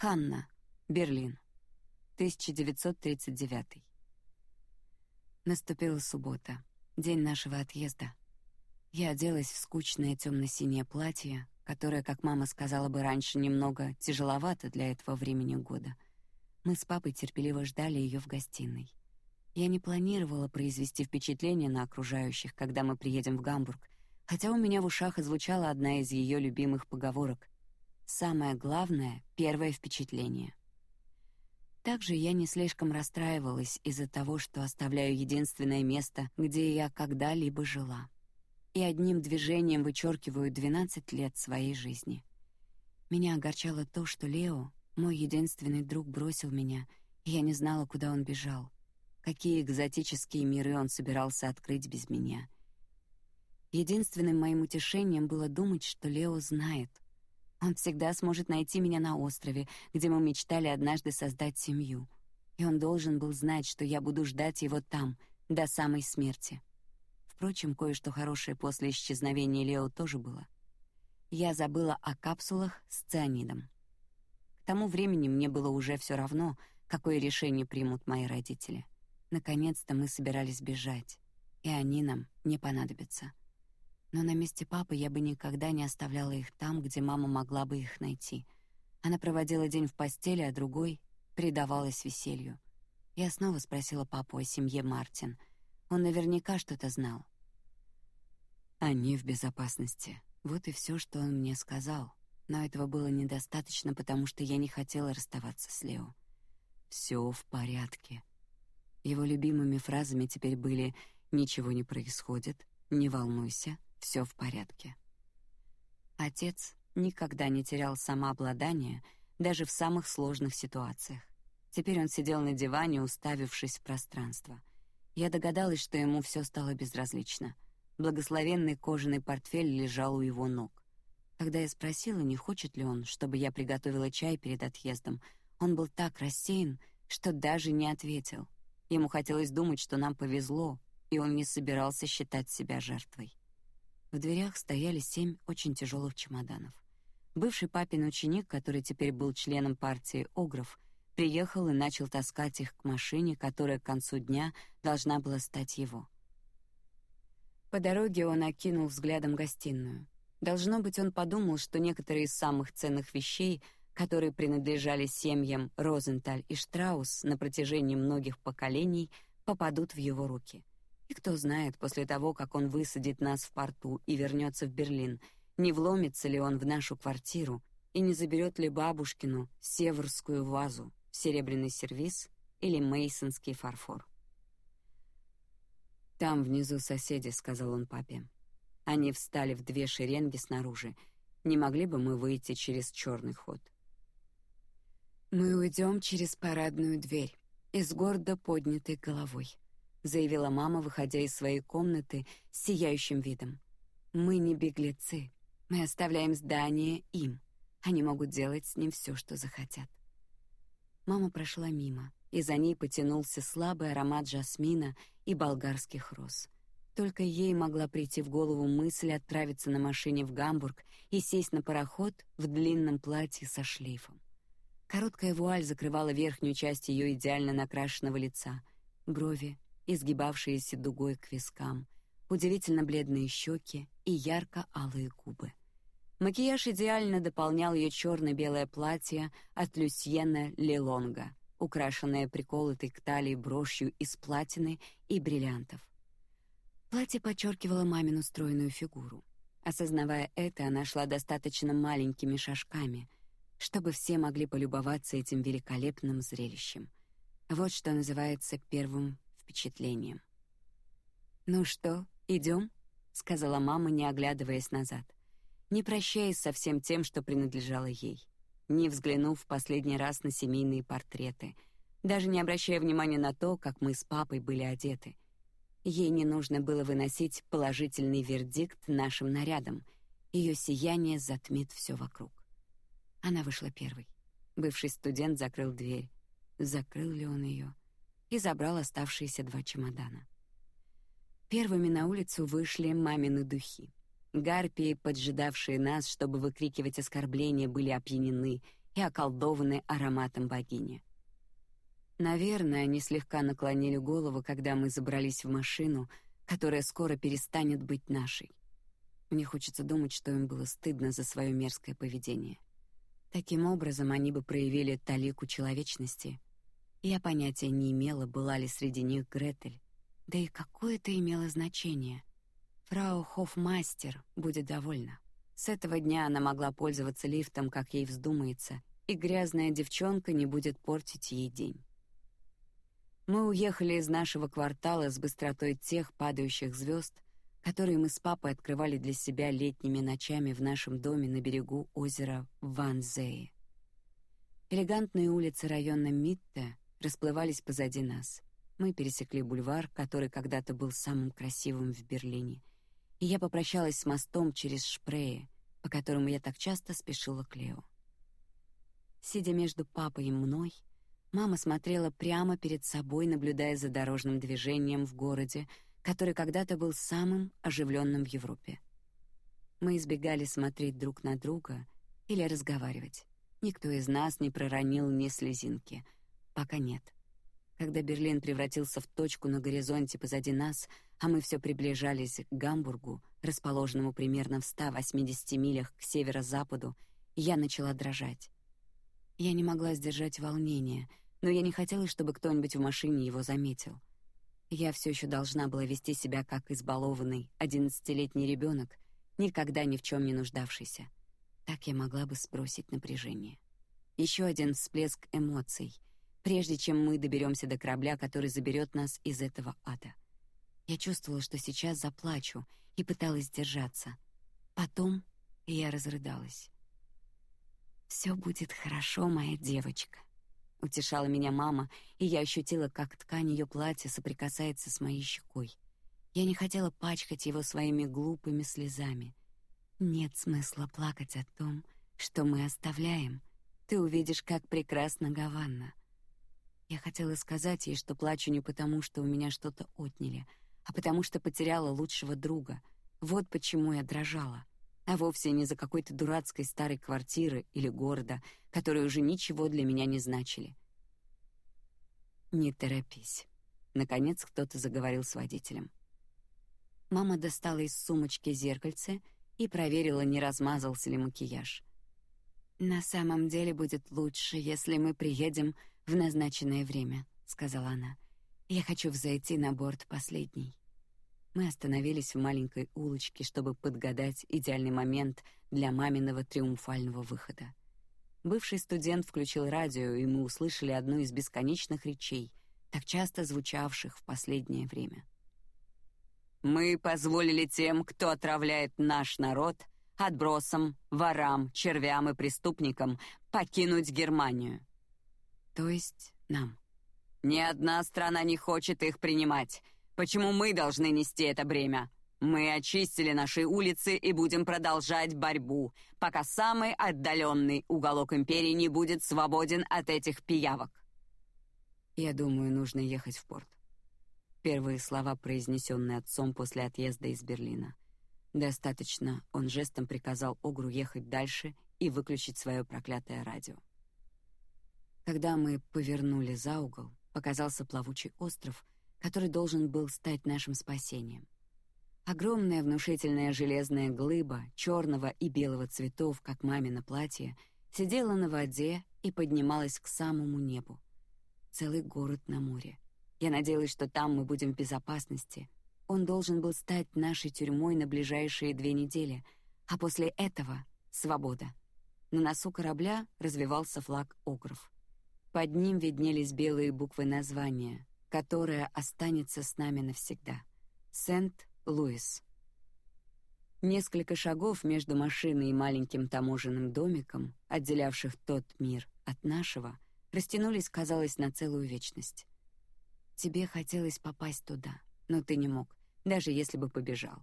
Ханна, Берлин, 1939. Наступила суббота, день нашего отъезда. Я оделась в скучное темно-синее платье, которое, как мама сказала бы раньше, немного тяжеловато для этого времени года. Мы с папой терпеливо ждали ее в гостиной. Я не планировала произвести впечатление на окружающих, когда мы приедем в Гамбург, хотя у меня в ушах звучала одна из ее любимых поговорок: "Самое главное первое впечатление". Также я не слишком расстраивалась из-за того, что оставляю единственное место, где я когда-либо жила, и одним движением вычеркиваю 12 лет своей жизни. Меня огорчало то, что Лео, мой единственный друг, бросил меня, и я не знала, куда он бежал, какие экзотические миры он собирался открыть без меня. Единственным моим утешением было думать, что Лео знает — он всегда сможет найти меня на острове, где мы мечтали однажды создать семью. И он должен был знать, что я буду ждать его там до самой смерти. Впрочем, кое-что хорошее после исчезновения Лео тоже было. Я забыла о капсулах с цианидом. К тому времени мне было уже все равно, какое решение примут мои родители. Наконец-то мы собирались бежать, и они нам не понадобятся но на месте папы я бы никогда не оставляла их там, где мама могла бы их найти. Она проводила день в постели, а другой предавалась веселью. Я снова спросила папу о семье Мартин. Он наверняка что-то знал. Они в безопасности. Вот и все, что он мне сказал. Но этого было недостаточно, потому что я не хотела расставаться с Лео. Все в порядке. Его любимыми фразами теперь были: "Ничего не происходит, не волнуйся, все в порядке. Отец никогда не терял самообладание даже в самых сложных ситуациях. Теперь он сидел на диване, уставившись в пространство. Я догадалась, что ему все стало безразлично. Благословенный кожаный портфель лежал у его ног. Когда я спросила, не хочет ли он, чтобы я приготовила чай перед отъездом, он был так рассеян, что даже не ответил. Ему хотелось думать, что нам повезло, и он не собирался считать себя жертвой. В дверях стояли семь очень тяжелых чемоданов. Бывший папин ученик, который теперь был членом партии Огров, приехал и начал таскать их к машине, которая к концу дня должна была стать его. По дороге он окинул взглядом гостиную. Должно быть, он подумал, что некоторые из самых ценных вещей, которые принадлежали семьям Розенталь и Штраус на протяжении многих поколений, попадут в его руки. И кто знает, после того, как он высадит нас в порту и вернется в Берлин, не вломится ли он в нашу квартиру и не заберет ли бабушкину северскую вазу, серебряный сервиз или мейсонский фарфор. Там внизу соседи, сказал он папе. Они встали в две шеренги снаружи. Не могли бы мы выйти через черный ход? Мы уйдем через парадную дверь и с гордо поднятой головой заявила мама, выходя из своей комнаты с сияющим видом. Мы не беглецы. Мы оставляем здание им. Они могут делать с ним все, что захотят. Мама прошла мимо, и за ней потянулся слабый аромат жасмина и болгарских роз. Только ей могла прийти в голову мысль отправиться на машине в Гамбург и сесть на пароход в длинном платье со шлейфом. Короткая вуаль закрывала верхнюю часть ее идеально накрашенного лица, брови, изгибавшиеся дугой к вискам, удивительно бледные щеки и ярко-алые губы. Макияж идеально дополнял ее черно-белое платье от Люсьена Лелонга, украшенное приколотой к талии брошью из платины и бриллиантов. Платье подчеркивало мамину стройную фигуру. Осознавая это, она шла достаточно маленькими шажками, чтобы все могли полюбоваться этим великолепным зрелищем. Вот что называется первым впечатлением. Ну что, идем? сказала мама, не оглядываясь назад, не прощаясь со всем тем, что принадлежало ей, не взглянув в последний раз на семейные портреты, даже не обращая внимания на то, как мы с папой были одеты. Ей не нужно было выносить положительный вердикт нашим нарядам. Ее сияние затмит все вокруг. Она вышла первой. Бывший студент закрыл дверь. Закрыл ли он ее? И забрал оставшиеся два чемодана. Первыми на улицу вышли мамины духи. Гарпии, поджидавшие нас, чтобы выкрикивать оскорбления, были опьянены, и околдованы ароматом богини. Наверное, они слегка наклонили голову, когда мы забрались в машину, которая скоро перестанет быть нашей. Мне хочется думать, что им было стыдно за свое мерзкое поведение. Таким образом, они бы проявили талику человечности. Я понятия не имела, была ли среди них Гретель. Да и какое это имело значение. Фрау Хофмастер будет довольна. С этого дня она могла пользоваться лифтом, как ей вздумается, и грязная девчонка не будет портить ей день. Мы уехали из нашего квартала с быстротой тех падающих звезд, которые мы с папой открывали для себя летними ночами в нашем доме на берегу озера Ванзее. Элегантные улицы района Митте расплывались позади нас. Мы пересекли бульвар, который когда-то был самым красивым в Берлине, и я попрощалась с мостом через Шпрее, по которому я так часто спешила к Лео. Сидя между папой и мной, Мама смотрела прямо перед собой, наблюдая за дорожным движением в городе, который когда-то был самым оживленным в Европе. Мы избегали смотреть друг на друга или разговаривать. Никто из нас не проронил ни слезинки. Пока нет. Когда Берлин превратился в точку на горизонте позади нас, а мы все приближались к Гамбургу, расположенному примерно в 180 милях к северо-западу, я начала дрожать. Я не могла сдержать волнение, но я не хотела, чтобы кто-нибудь в машине его заметил. Я все еще должна была вести себя как избалованный одиннадцатилетний ребенок, никогда ни в чем не нуждавшийся. Так я могла бы сбросить напряжение. Еще один всплеск эмоций, прежде чем мы доберемся до корабля, который заберет нас из этого ада. Я чувствовала, что сейчас заплачу, и пыталась сдержаться. Потом я разрыдалась. Все будет хорошо, моя девочка. Утешала меня мама, и я ощутила, как ткань ее платья соприкасается с моей щекой. Я не хотела пачкать его своими глупыми слезами. Нет смысла плакать о том, что мы оставляем. Ты увидишь, как прекрасна Гаванна. Я хотела сказать ей, что плачу не потому, что у меня что-то отняли, а потому что потеряла лучшего друга. Вот почему я дрожала а вовсе не за какой-то дурацкой старой квартиры или города, которые уже ничего для меня не значили. Не торопись. Наконец кто-то заговорил с водителем. Мама достала из сумочки зеркальце и проверила, не размазался ли макияж. На самом деле будет лучше, если мы приедем в назначенное время, сказала она. Я хочу взойти на борт последний. Мы остановились в маленькой улочке, чтобы подгадать идеальный момент для маминого триумфального выхода. Бывший студент включил радио, и мы услышали одну из бесконечных речей, так часто звучавших в последнее время. Мы позволили тем, кто отравляет наш народ, отбросам, ворам, червям и преступникам покинуть Германию. То есть нам. Ни одна страна не хочет их принимать. Почему мы должны нести это бремя? Мы очистили наши улицы и будем продолжать борьбу, пока самый отдаленный уголок империи не будет свободен от этих пиявок. Я думаю, нужно ехать в порт. Первые слова, произнесенные отцом после отъезда из Берлина. Достаточно, он жестом приказал Огру ехать дальше и выключить свое проклятое радио. Когда мы повернули за угол, показался плавучий остров — который должен был стать нашим спасением. Огромная внушительная железная глыба черного и белого цветов, как мамино платье, сидела на воде и поднималась к самому небу. Целый город на море. Я надеялась, что там мы будем в безопасности. Он должен был стать нашей тюрьмой на ближайшие две недели, а после этого — свобода. На носу корабля развивался флаг Огров. Под ним виднелись белые буквы названия, которая останется с нами навсегда. Сент-Луис. Несколько шагов между машиной и маленьким таможенным домиком, отделявших тот мир от нашего, растянулись, казалось, на целую вечность. Тебе хотелось попасть туда, но ты не мог, даже если бы побежал.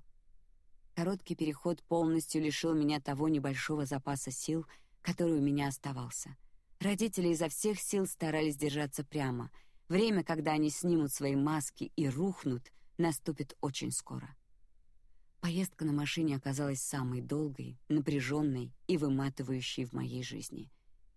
Короткий переход полностью лишил меня того небольшого запаса сил, который у меня оставался. Родители изо всех сил старались держаться прямо — Время, когда они снимут свои маски и рухнут, наступит очень скоро. Поездка на машине оказалась самой долгой, напряженной и выматывающей в моей жизни.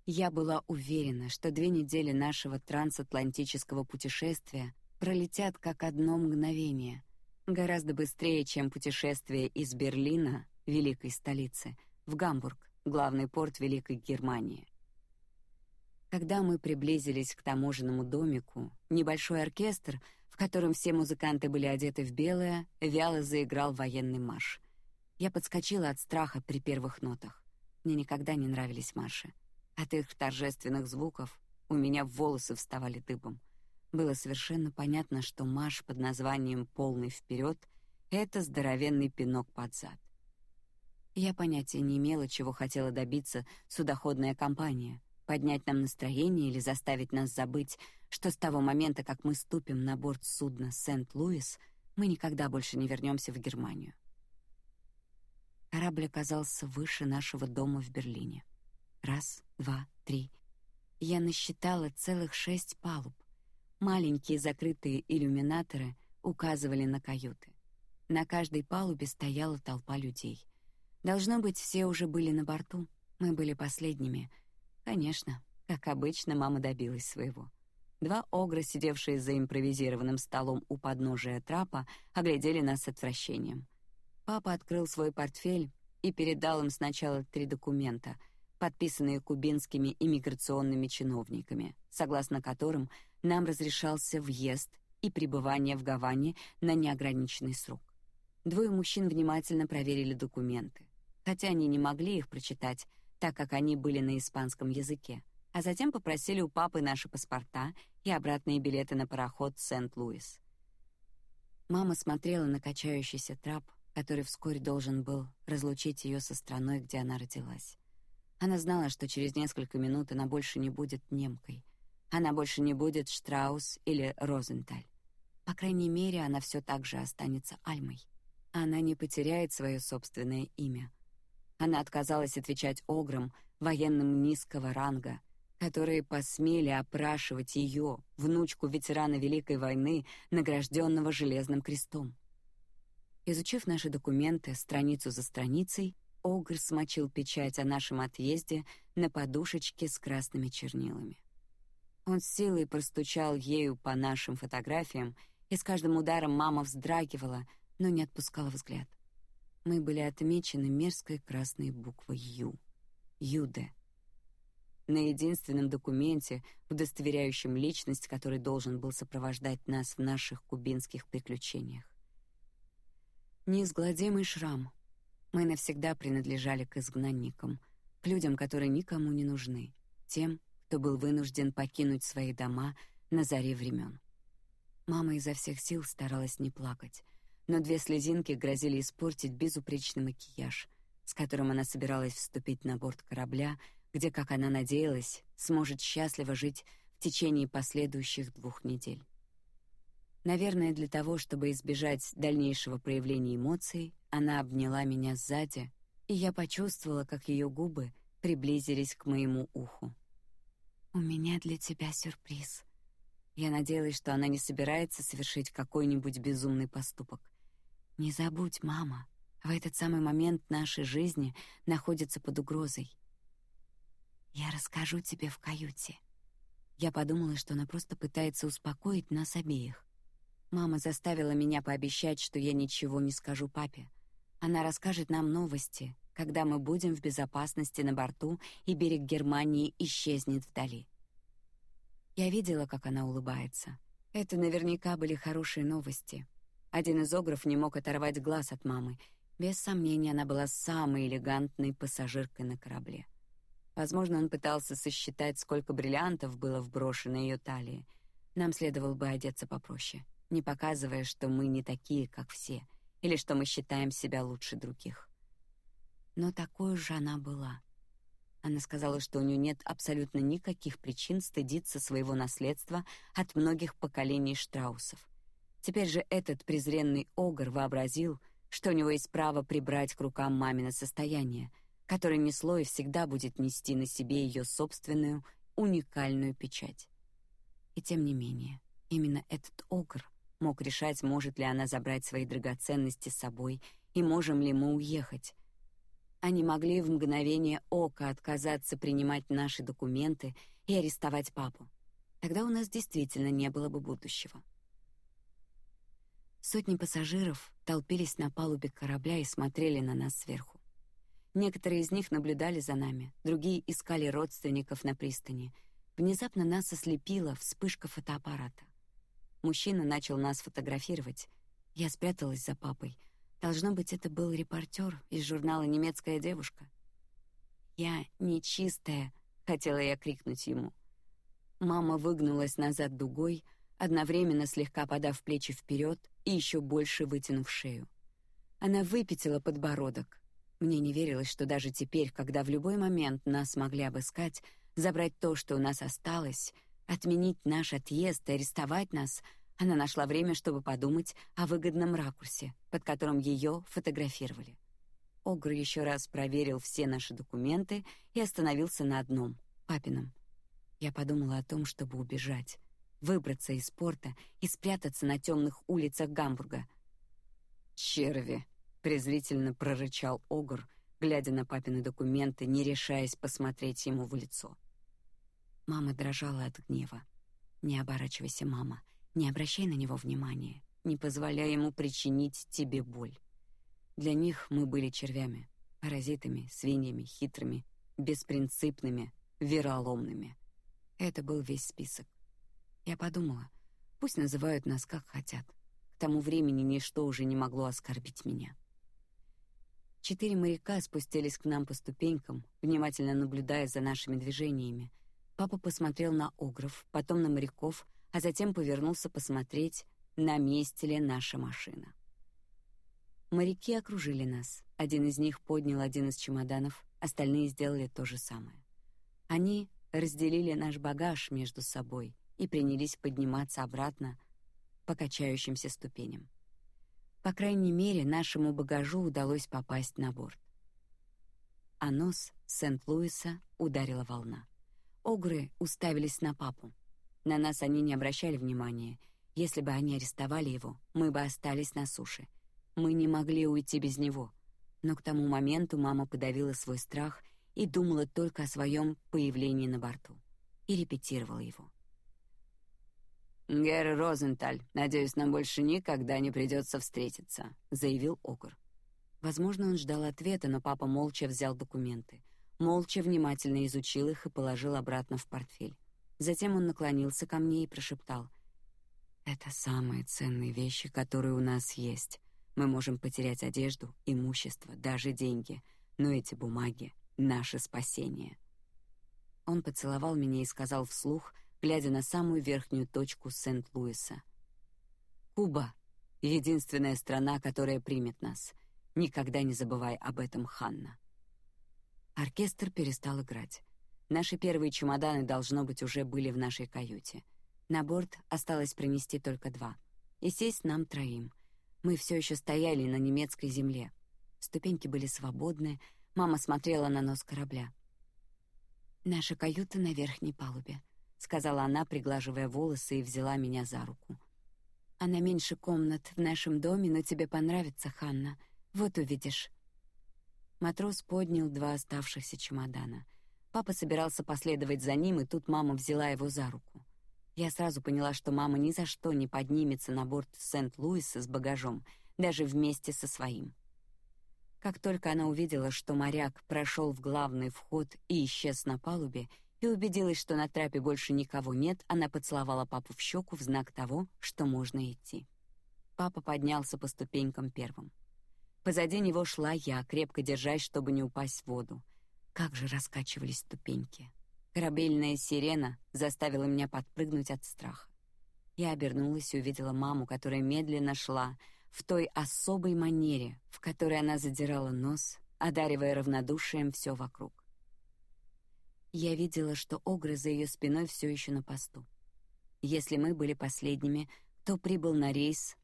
Я была уверена, что две недели нашего трансатлантического путешествия пролетят как одно мгновение, гораздо быстрее, чем путешествие из Берлина, великой столицы, в Гамбург, главный порт Великой Германии. Когда мы приблизились к таможенному домику, небольшой оркестр, в котором все музыканты были одеты в белое, вяло заиграл военный марш. Я подскочила от страха при первых нотах. Мне никогда не нравились марши. От их торжественных звуков у меня волосы вставали дыбом. Было совершенно понятно, что марш под названием «Полный вперед» — это здоровенный пинок под зад. Я понятия не имела, чего хотела добиться судоходная компания — поднять нам настроение или заставить нас забыть, что с того момента, как мы ступим на борт судна Сент-Луис, мы никогда больше не вернемся в Германию. Корабль оказался выше нашего дома в Берлине. Раз, два, три. Я насчитала целых шесть палуб. Маленькие закрытые иллюминаторы указывали на каюты. На каждой палубе стояла толпа людей. Должно быть, все уже были на борту. Мы были последними — Конечно, как обычно, мама добилась своего. Два огра, сидевшие за импровизированным столом у подножия трапа, оглядели нас с отвращением. Папа открыл свой портфель и передал им сначала три документа, подписанные кубинскими иммиграционными чиновниками, согласно которым нам разрешался въезд и пребывание в Гаване на неограниченный срок. Двое мужчин внимательно проверили документы, хотя они не могли их прочитать, так как они были на испанском языке, а затем попросили у папы наши паспорта и обратные билеты на пароход Сент-Луис. Мама смотрела на качающийся трап, который вскоре должен был разлучить ее со страной, где она родилась. Она знала, что через несколько минут она больше не будет немкой. Она больше не будет Штраус или Розенталь. По крайней мере, она все так же останется Альмой. Она не потеряет свое собственное имя, она отказалась отвечать ограм, военным низкого ранга, которые посмели опрашивать ее, внучку ветерана Великой войны, награжденного Железным крестом. Изучив наши документы страницу за страницей, Огр смочил печать о нашем отъезде на подушечке с красными чернилами. Он с силой простучал ею по нашим фотографиям, и с каждым ударом мама вздрагивала, но не отпускала взгляд мы были отмечены мерзкой красной буквой «Ю». Юде. На единственном документе, удостоверяющем личность, который должен был сопровождать нас в наших кубинских приключениях. Неизгладимый шрам. Мы навсегда принадлежали к изгнанникам, к людям, которые никому не нужны, тем, кто был вынужден покинуть свои дома на заре времен. Мама изо всех сил старалась не плакать, но две слезинки грозили испортить безупречный макияж, с которым она собиралась вступить на борт корабля, где, как она надеялась, сможет счастливо жить в течение последующих двух недель. Наверное, для того, чтобы избежать дальнейшего проявления эмоций, она обняла меня сзади, и я почувствовала, как ее губы приблизились к моему уху. У меня для тебя сюрприз. Я надеялась, что она не собирается совершить какой-нибудь безумный поступок. Не забудь, мама, в этот самый момент нашей жизни находится под угрозой. Я расскажу тебе в каюте. Я подумала, что она просто пытается успокоить нас обеих. Мама заставила меня пообещать, что я ничего не скажу папе. Она расскажет нам новости, когда мы будем в безопасности на борту и берег Германии исчезнет вдали. Я видела, как она улыбается. Это наверняка были хорошие новости. Один из огров не мог оторвать глаз от мамы. Без сомнения, она была самой элегантной пассажиркой на корабле. Возможно, он пытался сосчитать, сколько бриллиантов было вброшено ее талии. Нам следовало бы одеться попроще, не показывая, что мы не такие, как все, или что мы считаем себя лучше других. Но такой же она была. Она сказала, что у нее нет абсолютно никаких причин стыдиться своего наследства от многих поколений Штраусов. Теперь же этот презренный огр вообразил, что у него есть право прибрать к рукам мамино состояние, которое несло и всегда будет нести на себе ее собственную уникальную печать. И тем не менее, именно этот огр мог решать, может ли она забрать свои драгоценности с собой и можем ли мы уехать. Они могли в мгновение ока отказаться принимать наши документы и арестовать папу. Тогда у нас действительно не было бы будущего. Сотни пассажиров толпились на палубе корабля и смотрели на нас сверху. Некоторые из них наблюдали за нами, другие искали родственников на пристани. Внезапно нас ослепила вспышка фотоаппарата. Мужчина начал нас фотографировать. Я спряталась за папой. Должно быть, это был репортер из журнала «Немецкая девушка». «Я нечистая», — хотела я крикнуть ему. Мама выгнулась назад дугой, одновременно слегка подав плечи вперед и еще больше вытянув шею. Она выпятила подбородок. Мне не верилось, что даже теперь, когда в любой момент нас могли обыскать, забрать то, что у нас осталось, отменить наш отъезд и арестовать нас, она нашла время, чтобы подумать о выгодном ракурсе, под которым ее фотографировали. Огр еще раз проверил все наши документы и остановился на одном — папином. Я подумала о том, чтобы убежать, выбраться из порта и спрятаться на темных улицах Гамбурга. «Черви!» — презрительно прорычал Огр, глядя на папины документы, не решаясь посмотреть ему в лицо. Мама дрожала от гнева. «Не оборачивайся, мама. Не обращай на него внимания. Не позволяй ему причинить тебе боль». Для них мы были червями, паразитами, свиньями, хитрыми, беспринципными, вероломными. Это был весь список. Я подумала, пусть называют нас как хотят. К тому времени ничто уже не могло оскорбить меня. Четыре моряка спустились к нам по ступенькам, внимательно наблюдая за нашими движениями. Папа посмотрел на огров, потом на моряков, а затем повернулся посмотреть, на месте ли наша машина. Моряки окружили нас. Один из них поднял один из чемоданов, остальные сделали то же самое. Они разделили наш багаж между собой и принялись подниматься обратно по качающимся ступеням. По крайней мере, нашему багажу удалось попасть на борт. А нос Сент-Луиса ударила волна. Огры уставились на папу. На нас они не обращали внимания. Если бы они арестовали его, мы бы остались на суше. Мы не могли уйти без него. Но к тому моменту мама подавила свой страх и думала только о своем появлении на борту и репетировала его. «Герр Розенталь, надеюсь, нам больше никогда не придется встретиться», — заявил Огр. Возможно, он ждал ответа, но папа молча взял документы, молча внимательно изучил их и положил обратно в портфель. Затем он наклонился ко мне и прошептал: "Это самые ценные вещи, которые у нас есть. Мы можем потерять одежду, имущество, даже деньги, но эти бумаги наше спасение. Он поцеловал меня и сказал вслух, глядя на самую верхнюю точку Сент-Луиса: "Куба — единственная страна, которая примет нас. Никогда не забывай об этом, Ханна". Оркестр перестал играть. Наши первые чемоданы должно быть уже были в нашей каюте. На борт осталось принести только два. И сесть нам троим. Мы все еще стояли на немецкой земле. Ступеньки были свободны, Мама смотрела на нос корабля. Наша каюта на верхней палубе, сказала она, приглаживая волосы и взяла меня за руку. Она меньше комнат в нашем доме, но тебе понравится, Ханна. Вот увидишь. Матрос поднял два оставшихся чемодана. Папа собирался последовать за ним, и тут мама взяла его за руку. Я сразу поняла, что мама ни за что не поднимется на борт Сент-Луиса с багажом, даже вместе со своим. Как только она увидела, что моряк прошел в главный вход и исчез на палубе, и убедилась, что на трапе больше никого нет, она поцеловала папу в щеку в знак того, что можно идти. Папа поднялся по ступенькам первым. Позади него шла я, крепко держась, чтобы не упасть в воду. Как же раскачивались ступеньки. Корабельная сирена заставила меня подпрыгнуть от страха. Я обернулась и увидела маму, которая медленно шла, в той особой манере, в которой она задирала нос, одаривая равнодушием все вокруг. Я видела, что огры за ее спиной все еще на посту. Если мы были последними, кто прибыл на рейс?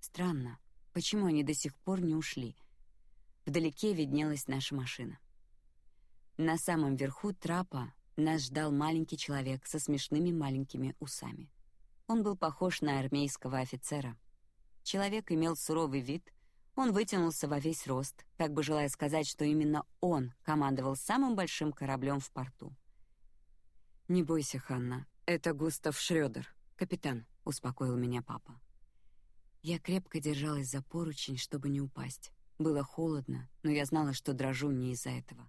Странно, почему они до сих пор не ушли? Вдалеке виднелась наша машина. На самом верху трапа нас ждал маленький человек со смешными маленькими усами. Он был похож на армейского офицера, Человек имел суровый вид, Он вытянулся во весь рост, как бы желая сказать, что именно он командовал самым большим кораблем в порту. «Не бойся, Ханна, это Густав Шрёдер, капитан», — успокоил меня папа. Я крепко держалась за поручень, чтобы не упасть. Было холодно, но я знала, что дрожу не из-за этого.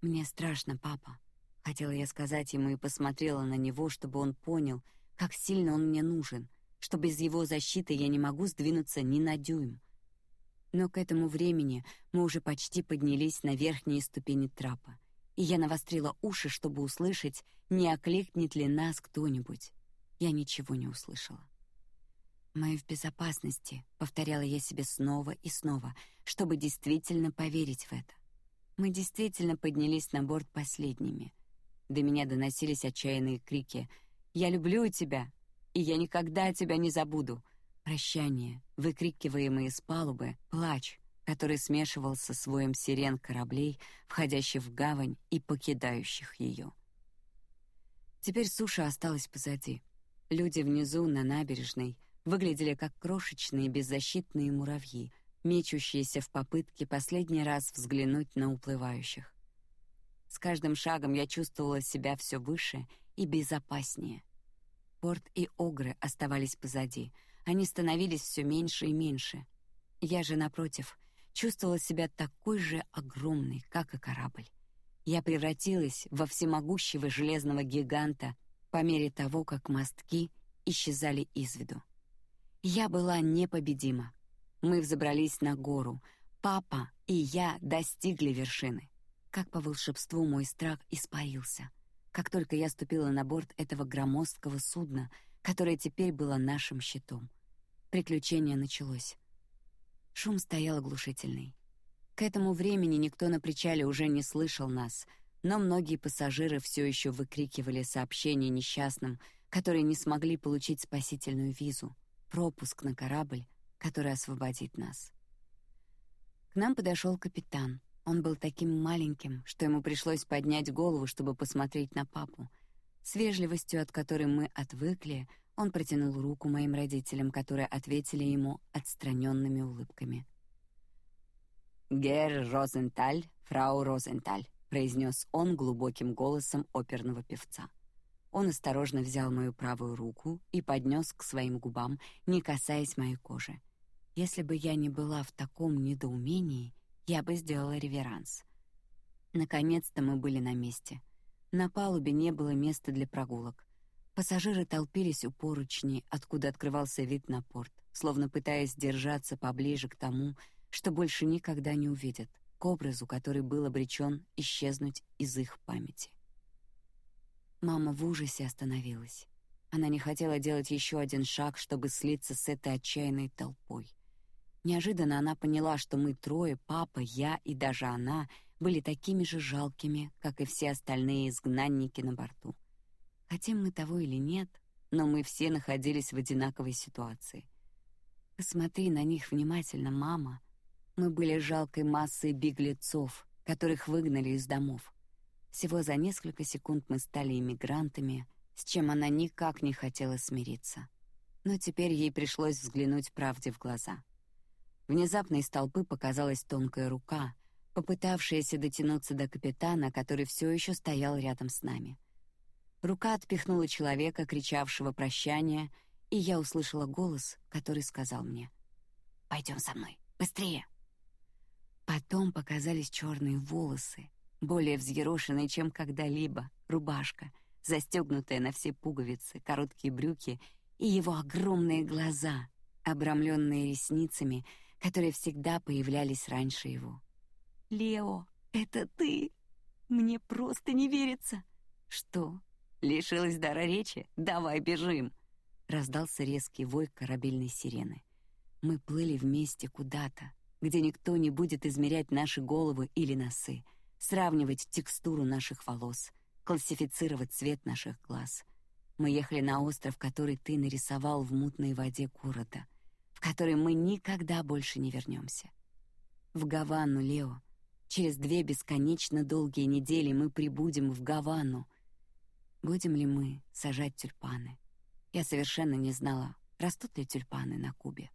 «Мне страшно, папа», — хотела я сказать ему и посмотрела на него, чтобы он понял, как сильно он мне нужен, что без его защиты я не могу сдвинуться ни на дюйм. Но к этому времени мы уже почти поднялись на верхние ступени трапа, и я навострила уши, чтобы услышать, не окликнет ли нас кто-нибудь. Я ничего не услышала. «Мы в безопасности», — повторяла я себе снова и снова, чтобы действительно поверить в это. Мы действительно поднялись на борт последними. До меня доносились отчаянные крики «Я люблю тебя!» и «Я никогда тебя не забуду!» Прощание, выкрикиваемые с палубы, плач, который смешивался с воем сирен кораблей, входящих в гавань и покидающих ее. Теперь суша осталась позади. Люди внизу, на набережной — выглядели как крошечные беззащитные муравьи, мечущиеся в попытке последний раз взглянуть на уплывающих. С каждым шагом я чувствовала себя все выше и безопаснее. Порт и Огры оставались позади, они становились все меньше и меньше. Я же, напротив, чувствовала себя такой же огромной, как и корабль. Я превратилась во всемогущего железного гиганта по мере того, как мостки исчезали из виду. Я была непобедима. Мы взобрались на гору. Папа и я достигли вершины. Как по волшебству мой страх испарился. Как только я ступила на борт этого громоздкого судна, которое теперь было нашим щитом. Приключение началось. Шум стоял оглушительный. К этому времени никто на причале уже не слышал нас, но многие пассажиры все еще выкрикивали сообщения несчастным, которые не смогли получить спасительную визу пропуск на корабль, который освободит нас. К нам подошел капитан. Он был таким маленьким, что ему пришлось поднять голову, чтобы посмотреть на папу. С вежливостью, от которой мы отвыкли, он протянул руку моим родителям, которые ответили ему отстраненными улыбками. «Гер Розенталь, фрау Розенталь», — произнес он глубоким голосом оперного певца. Он осторожно взял мою правую руку и поднес к своим губам, не касаясь моей кожи. Если бы я не была в таком недоумении, я бы сделала реверанс. Наконец-то мы были на месте. На палубе не было места для прогулок. Пассажиры толпились у поручней, откуда открывался вид на порт, словно пытаясь держаться поближе к тому, что больше никогда не увидят, к образу, который был обречен исчезнуть из их памяти. Мама в ужасе остановилась. Она не хотела делать еще один шаг, чтобы слиться с этой отчаянной толпой. Неожиданно она поняла, что мы трое, папа, я и даже она, были такими же жалкими, как и все остальные изгнанники на борту. Хотим мы того или нет, но мы все находились в одинаковой ситуации. Посмотри на них внимательно, мама. Мы были жалкой массой беглецов, которых выгнали из домов. Всего за несколько секунд мы стали иммигрантами, с чем она никак не хотела смириться. Но теперь ей пришлось взглянуть правде в глаза. Внезапно из толпы показалась тонкая рука, попытавшаяся дотянуться до капитана, который все еще стоял рядом с нами. Рука отпихнула человека, кричавшего прощания, и я услышала голос, который сказал мне: "Пойдем со мной, быстрее". Потом показались черные волосы, более взъерошенная, чем когда-либо, рубашка, застегнутая на все пуговицы, короткие брюки и его огромные глаза, обрамленные ресницами, которые всегда появлялись раньше его. «Лео, это ты? Мне просто не верится!» «Что? Лишилась дара речи? Давай бежим!» Раздался резкий вой корабельной сирены. Мы плыли вместе куда-то, где никто не будет измерять наши головы или носы — сравнивать текстуру наших волос, классифицировать цвет наших глаз. Мы ехали на остров, который ты нарисовал в мутной воде города, в который мы никогда больше не вернемся. В Гавану, Лео. Через две бесконечно долгие недели мы прибудем в Гавану. Будем ли мы сажать тюльпаны? Я совершенно не знала, растут ли тюльпаны на Кубе.